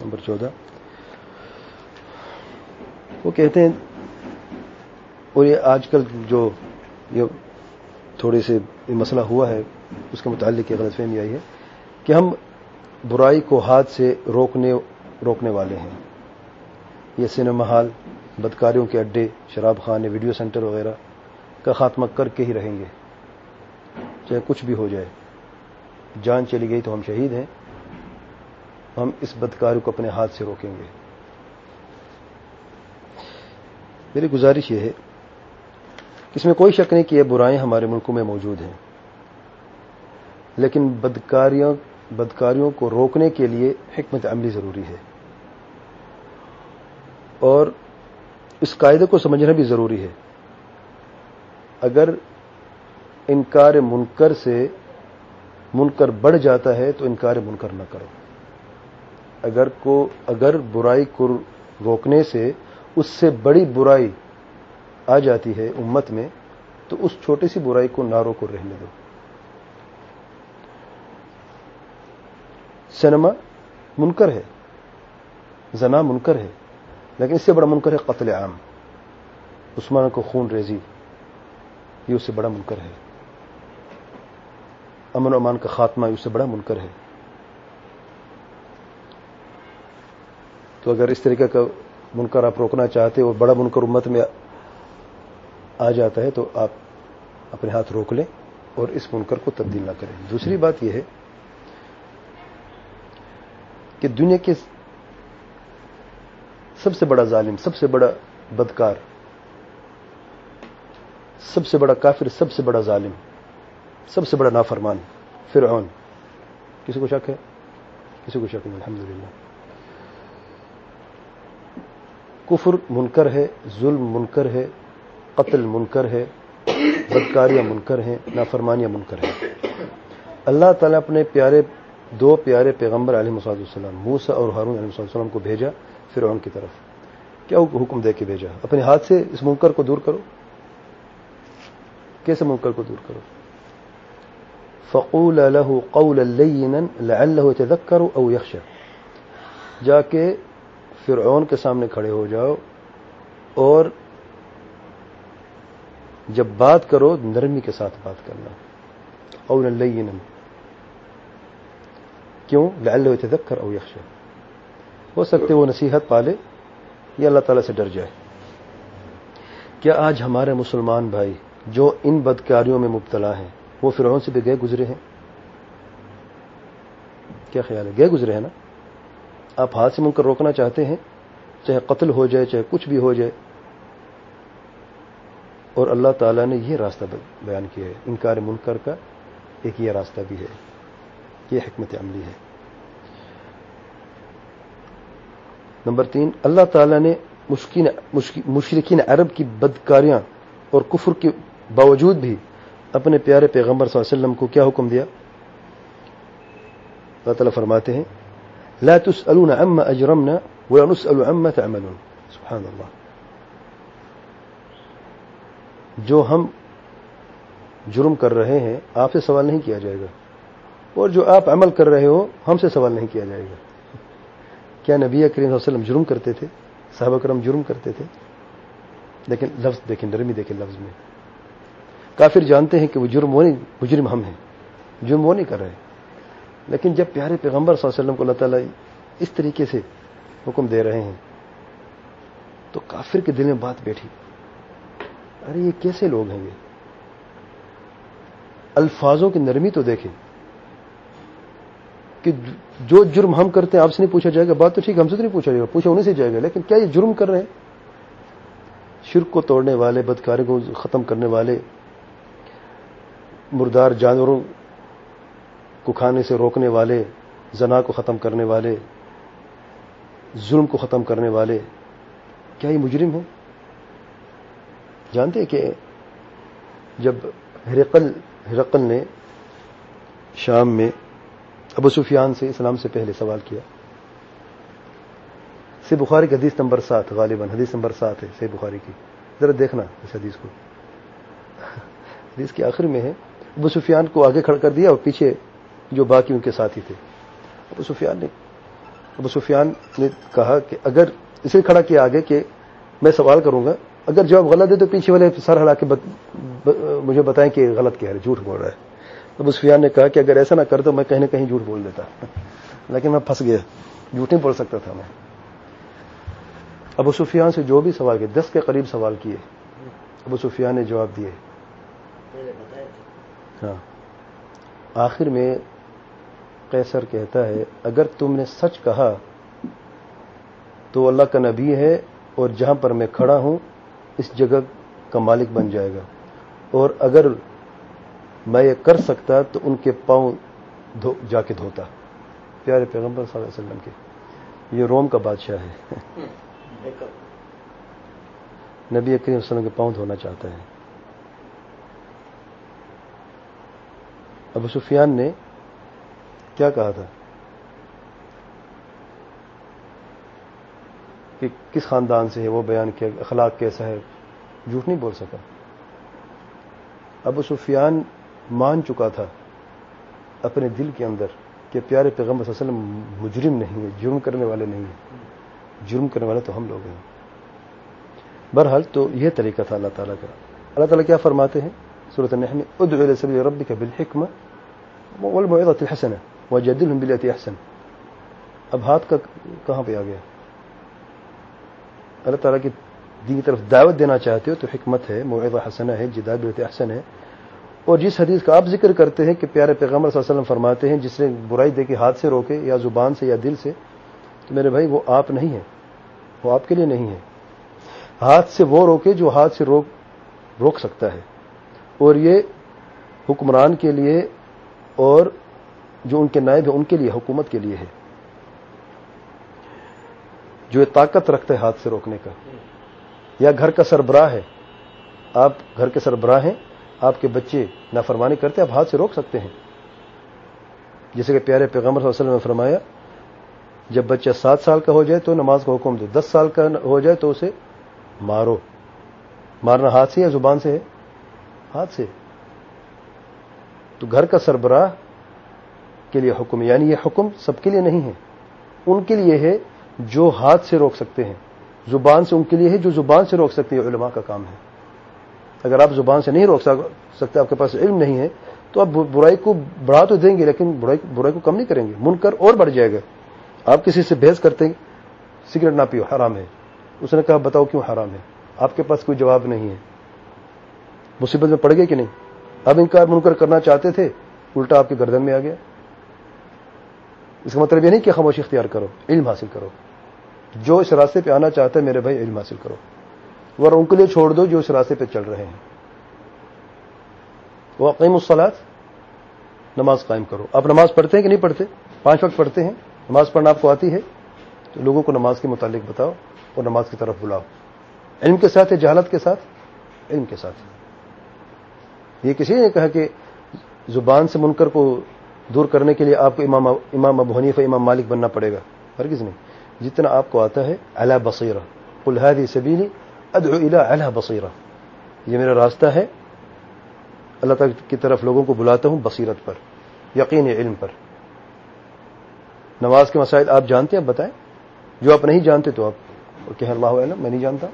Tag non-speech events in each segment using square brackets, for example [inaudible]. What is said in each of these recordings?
Number چودہ۔ وہ کہتے ہیں، اور یہ آج کل جو یہ تھوڑے سے یہ مسئلہ ہوا ہے، اس کے متعلق یہ غلط فہمی آئی ہے کہ ہم برائی کو ہاتھ سے روکنے روکنے والے ہیں۔ یہ سنیما ہال، بدکاریوں کے اڈے، شراب خانے، ویڈیو سینٹر وغیرہ کا خاتمہ کر کے ہی رہیں گے۔ چاہے کچھ بھی ہو جائے۔ جان چلی گئی تو ہم شہید ہیں۔ ہم اس بدکاری کو اپنے ہاتھ سے روکیں گے۔ میری گزارش یہ ہے کہ اس میں کوئی شک نہیں کہ یہ برائیں ہمارے ملکوں میں موجود ہیں۔ لیکن بدکاریوں بدکاریوں کو روکنے کے لیے حکمت عملی ضروری ہے۔ اور اس قاعدے کو سمجھنا بھی ضروری ہے۔ اگر انکار منکر سے منکر بڑھ جاتا ہے تو انکار منکر نہ کرو۔ اگر کو اگر برائی کو روکنے سے اس سے بڑی برائی آ جاتی ہے امت میں، تو اس چھوٹی سی برائی کو نہ روکو، رہنے دو۔ سنما منکر ہے، زنا منکر ہے، لیکن اس سے بڑا منکر ہے قتل عام۔ عثمان کو خون ریزی، یہ اس سے بڑا منکر ہے۔ امن و امان کا خاتمہ اس سے بڑا منکر ہے۔ تو اگر اس طریقے کا منکر آپ روکنا چاہتے اور بڑا منکر امت میں آ جاتا ہے تو آپ اپنے ہاتھ روک لیں اور اس منکر کو تبدیل نہ کریں۔ دوسری بات یہ ہے کہ دنیا کے سب سے بڑا ظالم، سب سے بڑا بدکار، سب سے بڑا کافر، سب سے بڑا ظالم، سب سے بڑا نافرمان، فرعون، کسی کو شک ہے؟ کسی کو شک نہیں الحمد للہ کفر منکر ہے، ظلم منکر ہے، قتل منکر ہے، بدکاریاں منکر ہیں، نافرمانیاں منکر ہیں۔ اللہ تعالیٰ اپنے پیارے، دو پیارے پیغمبر علیہ مساط السلام موسا اور ہارون علیہ السلام کو بھیجا فرعون کی طرف۔ کیا حکم دے کے بھیجا؟ اپنے ہاتھ سے اس منکر کو دور کرو۔ کیسے منکر کو دور کرو؟ فقول له قولا لينا لعله يتذكر او يخشى۔ جا کے فرعون کے سامنے کھڑے ہو جاؤ اور جب بات کرو نرمی کے ساتھ بات کرنا۔ قولا لینا کیوں؟ لعله يتذكر او يخشى ہو سکتے وہ نصیحت پالے یا اللہ تعالی سے ڈر جائے۔ کیا آج ہمارے مسلمان بھائی جو ان بدکاریوں میں مبتلا ہیں، وہ فرعون سے بھی گئے گزرے ہیں؟ کیا خیال ہے؟ گئے گزرے ہیں نا؟ آپ ہاتھ سے من کر روکنا چاہتے ہیں، چاہے قتل ہو جائے، چاہے کچھ بھی ہو جائے۔ اور اللہ تعالیٰ نے یہ راستہ بیان کیا ہے۔ انکار منکر کا ایک یہ راستہ بھی ہے یہ حکمت عملی ہے۔ نمبر تین، اللہ تعالیٰ نے مشرقین عرب کی بدکاریاں اور کفر کے باوجود بھی اپنے پیارے پیغمبر صلی اللہ علیہ وسلم کو کیا حکم دیا؟ اللہ تعالیٰ فرماتے ہیں لا تسألون عما اجرمنا ولا نسأل عما تعملون. سبحان اللہ جو ہم جرم کر رہے ہیں، آپ سے سوال نہیں کیا جائے گا۔ اور جو آپ عمل کر رہے ہو، ہم سے سوال نہیں کیا جائے گا۔ کیا نبی کریم صلی اللہ علیہ وسلم جرم کرتے تھے؟ صحابہ کرم جرم کرتے تھے؟ لیکن لفظ دیکھیں نرمی دیکھیں لفظ میں۔ کافر جانتے ہیں کہ وہ جرم وہ نہیں، مجرم ہم ہیں۔ جرم وہ نہیں کر رہے۔ لیکن جب پیارے پیغمبر صلی اللہ علیہ وسلم کو اللہ تعالیٰ اس طریقے سے حکم دے رہے ہیں، تو کافر کے دل میں بات بیٹھی۔ ارے، یہ کیسے لوگ ہیں یہ؟ الفاظوں کی نرمی تو دیکھیں۔ کہ جو جرم ہم کرتے ہیں، آپ سے نہیں پوچھا جائے گا، بات تو ٹھیک ہم سے تو نہیں پوچھا جائے گا، پوچھا انہیں سے جائے گا، لیکن کیا یہ جرم کر رہے ہیں؟ شرک کو توڑنے والے، بدکاری کو ختم کرنے والے، مردار جانوروں کو کھانے سے روکنے والے، زنا کو ختم کرنے والے، ظلم کو ختم کرنے والے، کیا یہ مجرم ہیں؟ جانتے کہ جب ہرقل ہرقل نے شام میں ابو سفیان سے اسلام سے پہلے سوال کیا۔ سی بخاری کی حدیث نمبر سات، غالباً حدیث نمبر سات ہے سی بخاری کی۔ ذرا دیکھنا اس حدیث کو۔ [laughs] حدیث کے آخر میں ہے، ابو سفیان کو آگے کھڑ کر دیا اور پیچھے جو باقی ان کے ساتھی تھے۔ ابو سفیان نے ابو سفیان نے کہا کہ اگر اسے کھڑا کیا آگے کہ میں سوال کروں گا، اگر جواب غلط ہے تو پیچھے والے سر ہلا کے مجھے بتائیں کہ غلط کیا ہے جھوٹ بول رہا ہے۔ ابو سفیان نے کہا کہ اگر ایسا نہ کر تو میں کہیں نہ کہیں جھوٹ بول دیتا۔ [laughs] لیکن میں پھنس گیا۔ جھوٹ نہیں بول سکتا تھا میں۔ ابو سفیان سے جو بھی سوال کیے، دس کے قریب سوال کیے۔ ابو سفیان نے جواب دیے۔ ہاں۔ آخر میں قیصر کہتا ہے، اگر تم نے سچ کہا تو اللہ کا نبی ہے اور جہاں پر میں کھڑا ہوں، اس جگہ کا مالک بن جائے گا۔ اور اگر میں یہ کر سکتا تو ان کے پاؤں جا کے دھوتا۔ پیارے پیغمبر صلی اللہ علیہ وسلم کے، یہ روم کا بادشاہ ہے۔ [laughs] نبی کریم وسلم کے پاؤں دھونا چاہتا ہے۔ ابو سفیان نے کیا کہا تھا؟ کہ کس خاندان سے ہے وہ بیان کیا اخلاق کیسا ہے؟ جھوٹ نہیں بول سکا۔ ابو سفیان مان چکا تھا اپنے دل کے اندر کہ پیارے پیغمبر صلی اللہ علیہ وسلم مجرم نہیں ہے جرم کرنے والے نہیں ہیں۔ جرم کرنے والے تو ہم لوگ ہیں۔ بہرحال تو یہ طریقہ تھا اللہ تعالیٰ کا۔ اللہ تعالیٰ کیا فرماتے ہیں؟ صورت النحل ادعو الى سبيل ربك بالحكمه والموعظه الحسنه وجادلهم بالتي احسن۔ اب ہاتھ کا کہاں پہ آ گیا؟ اللہ تعالیٰ کی دین کی طرف دعوت دینا چاہتے ہو تو حکمت ہے، موعظہ حسنہ ہے جداد بالت احسن ہے۔ اور جس حدیث کا آپ ذکر کرتے ہیں کہ پیارے پیغمبر صلی اللہ علیہ وسلم فرماتے ہیں، جس نے برائی دے کے ہاتھ سے روکے یا زبان سے یا دل سے، تو میرے بھائی وہ آپ نہیں ہیں۔ وہ آپ کے لیے نہیں ہے ہاتھ سے وہ روکے جو ہاتھ سے روک روک سکتا ہے۔ اور یہ حکمران کے لیے اور جو ان کے نائب ہیں، ان کے لیے، حکومت کے لیے ہے۔ جو طاقت رکھتا ہے ہاتھ سے روکنے کا۔ یا گھر کا سربراہ ہے۔ آپ گھر کے سربراہ ہیں، آپ کے بچے نافرمانی کرتے آپ ہاتھ سے روک سکتے ہیں۔ جیسے کہ پیارے پیغمبر صلی اللہ علیہ وسلم نے فرمایا، جب بچہ سات سال کا ہو جائے تو نماز کا حکم دو، دس سال کا ہو جائے تو اسے مارو۔ مارنا ہاتھ سے یا زبان سے ہے؟ ہاتھ سے۔ تو گھر کا سربراہ کے لیے حکم یعنی یہ حکم سب کے لیے نہیں ہے۔ ان کے لیے ہے جو ہاتھ سے روک سکتے ہیں۔ زبان سے ان کے لیے ہے جو زبان سے روک سکتے ہیں علماء کا کام ہے۔ اگر آپ زبان سے نہیں روک سکتے، آپ کے پاس علم نہیں ہے، تو آپ برائی کو بڑھا تو دیں گے، لیکن برائی برائی کو کم نہیں کریں گے۔ من کر اور بڑھ جائے گا۔ آپ کسی سے بحث کرتے ہیں، سگریٹ نہ پیو، حرام ہے۔ اس نے کہا، بتاؤ کیوں حرام ہے؟ آپ کے پاس کوئی جواب نہیں ہے۔ مصیبت میں پڑ گئے کہ نہیں؟ اب انکار منکر کرنا چاہتے تھے، الٹا آپ کے گردن میں آ گیا۔ اس کا مطلب یہ نہیں کہ خاموشی اختیار کرو، علم حاصل کرو۔ جو اس راستے پہ آنا چاہتا ہے، میرے بھائی، علم حاصل کرو۔ ور ان کے لیے چھوڑ دو جو اس راستے پہ چل رہے ہیں۔ وہ عقیم الصلاط نماز قائم کرو۔ آپ نماز پڑھتے ہیں کہ نہیں پڑھتے؟ پانچ وقت پڑھتے ہیں۔ نماز پڑھنا آپ کو آتی ہے، تو لوگوں کو نماز کے متعلق بتاؤ اور نماز کی طرف بلاؤ۔ علم کے ساتھ یا جہالت کے ساتھ؟ علم کے ساتھ۔ یہ کسی نے کہا کہ زبان سے منکر کو دور کرنے کے لیے آپ کو امام امام ابو حنیفہ، امام مالک بننا پڑے گا۔ ہرگز نہیں۔ جتنا آپ کو آتا ہے اللہ بصیرہ۔ الحادی سبیلی ادعو الى اللہ بصیرہ۔ یہ میرا راستہ ہے۔ اللہ تعالی کی طرف لوگوں کو بلاتا ہوں بصیرت پر، یقین علم پر۔ نماز کے مسائل آپ جانتے ہیں، آپ بتائیں۔ جو آپ نہیں جانتے تو آپ کہ اللہ علم میں نہیں جانتا۔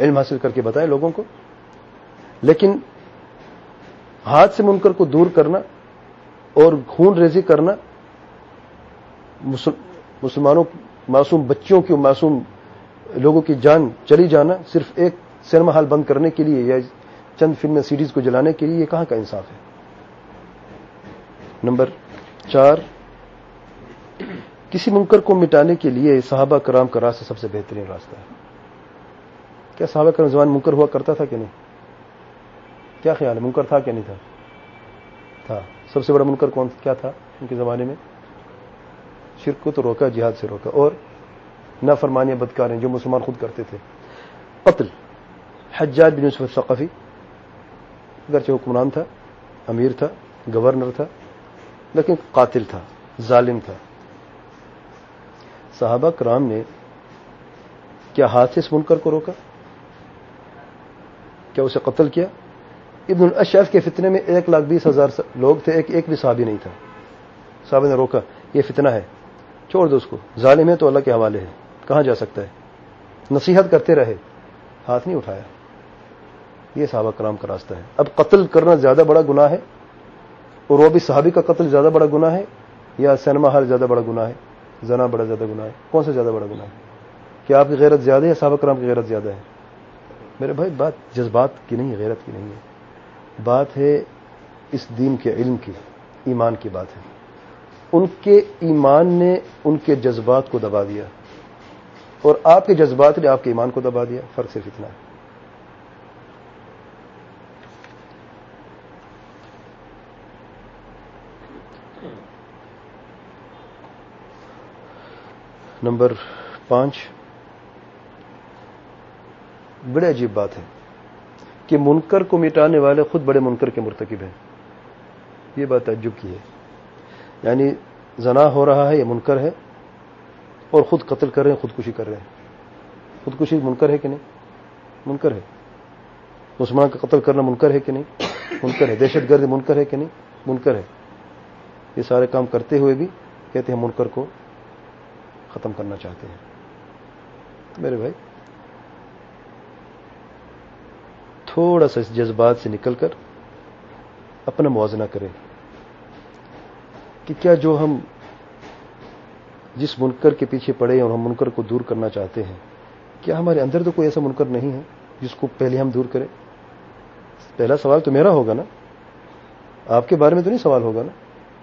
علم حاصل کر کے بتائیں لوگوں کو۔ لیکن ہاتھ سے منکر کو دور کرنا اور خون ریزی کرنا مسلمانوں معصوم بچوں کی معصوم لوگوں کی جان چلی جانا صرف ایک سنیما ہال بند کرنے کے لیے یا چند فلم سیریز کو جلانے کے لیے یہ کہاں کا انصاف ہے؟ نمبر چار، کسی منکر کو مٹانے کے لیے صحابہ کرام کا راستہ سب سے بہترین راستہ ہے۔ کیا صحابہ کرام زبان منکر ہوا کرتا تھا کہ نہیں؟ کیا خیال ہے؟ منکر تھا کہ نہیں تھا؟ تھا۔ سب سے بڑا منکر کون کیا تھا ان کے زمانے میں؟ شرک کو تو روکا، جہاد سے روکا، اور نہ فرمانیاں بدکار ہیں جو مسلمان خود کرتے تھے۔ قتل، حجاج بن یوسف ثقفی اگرچہ حکمران تھا، امیر تھا، گورنر تھا، لیکن قاتل تھا، ظالم تھا۔ صحابہ کرام نے کیا ہاتھ سے اس منکر کو روکا؟ کیا اسے قتل کیا؟ ابن الاشعف کے فتنے میں ایک لاکھ بیس ہزار لوگ تھے، ایک ایک بھی صحابی نہیں تھا۔ صحابہ نے روکا، یہ فتنہ ہے۔ چھوڑ دو اس کو۔ ظالم ہے تو اللہ کے حوالے ہے۔ کہاں جا سکتا ہے؟ نصیحت کرتے رہے۔ ہاتھ نہیں اٹھایا۔ یہ صحابہ کرام کا راستہ ہے۔ اب قتل کرنا زیادہ بڑا گناہ ہے، اور وہ بھی صحابی کا قتل زیادہ بڑا گناہ ہے، یا سینما ہال زیادہ بڑا گناہ ہے۔ زنا بڑا زیادہ گناہ ہے۔ کون سا زیادہ بڑا گناہ ہے؟ کیا آپ کی غیرت زیادہ ہے یا صحابہ کرام کی غیرت زیادہ ہے؟ میرے بھائی، بات جذبات کی نہیں ہے، غیرت کی نہیں ہے۔ بات ہے اس دین کے علم کی، ایمان کی بات ہے۔ ان کے ایمان نے ان کے جذبات کو دبا دیا۔ اور آپ کے جذبات نے آپ کے ایمان کو دبا دیا، فرق صرف اتنا ہے۔ نمبر پانچ۔ بڑے عجیب بات ہے۔ کہ منکر کو مٹانے والے خود بڑے منکر کے مرتکب ہیں۔ یہ بات تعجب کی ہے۔ یعنی زنا ہو رہا ہے، یہ منکر ہے اور خود قتل کر رہے ہیں، خودکشی کر رہے ہیں۔ خودکشی منکر ہے کہ نہیں؟ منکر ہے۔ مسلمان کا قتل کرنا منکر ہے کہ نہیں؟ منکر ہے۔ دہشت گرد منکر ہے کہ نہیں؟ منکر ہے۔ یہ سارے کام کرتے ہوئے بھی کہتے ہیں منکر کو ختم کرنا چاہتے ہیں۔ میرے بھائی تھوڑا سا اس جذبات سے نکل کر اپنا موازنہ کریں کہ کیا جو ہم جس منکر کے پیچھے پڑے اور ہم منکر کو دور کرنا چاہتے ہیں، کیا ہمارے اندر تو کوئی ایسا منکر نہیں ہے جس کو پہلے ہم دور کریں؟ پہلا سوال تو میرا ہوگا نا؟ آپ کے بارے میں تو نہیں سوال ہوگا نا؟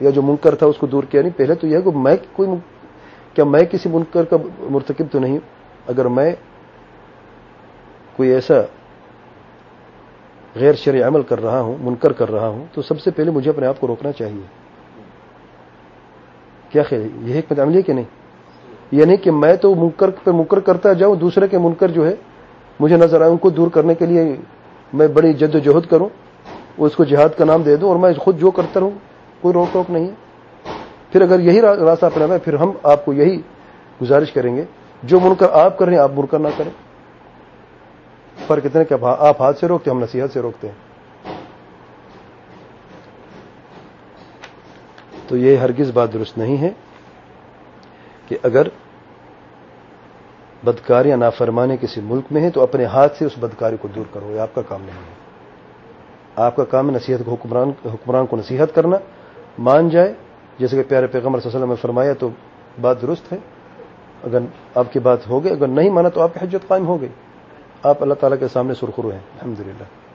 یا جو منکر تھا اس کو دور کیا نہیں؟ پہلے تو یہ کہ میں کوئی کیا میں کسی منکر کا مرتکب تو نہیں اگر میں کوئی ایسا غیر شرعی عمل کر رہا ہوں، منکر کر رہا ہوں، تو سب سے پہلے مجھے اپنے آپ کو روکنا چاہیے۔ کیا خیال یہ حکمت عملی ہے کہ نہیں؟ یہ نہیں کہ میں تو منکر پہ منکر کرتا جاؤں، دوسرے کے منکر جو ہے، مجھے نظر آئے ان کو دور کرنے کے لیے میں بڑی جد و جہد کروں، اس کو جہاد کا نام دے دوں اور میں خود جو کرتا رہوں، کوئی روک ٹوک نہیں ہے۔ پھر اگر یہی راستہ اپنا ہے، پھر ہم آپ کو یہی گزارش کریں گے، جو منکر آپ کر رہے ہیں، آپ منکر نہ کریں۔ پر کتنے کہ آپ ہاتھ سے روکتے ہم نصیحت سے روکتے ہیں۔ تو یہ ہرگز بات درست نہیں ہے کہ اگر بدکاری یا نافرمانے کسی ملک میں ہے تو اپنے ہاتھ سے اس بدکاری کو دور کرو، یہ آپ کا کام نہیں ہے۔ آپ کا کام ہے نصیحت کو حکمران حکمران کو نصیحت کرنا۔ مان جائے، جیسے کہ پیارے پیغمبر صلی اللہ علیہ وسلم نے فرمایا، تو بات درست ہے۔ اگر آپ کی بات ہو گئی، اگر نہیں مانا تو آپ کی حجت قائم ہو گئی۔ آپ اللہ تعالیٰ کے سامنے سرخرو ہیں۔ الحمدللہ۔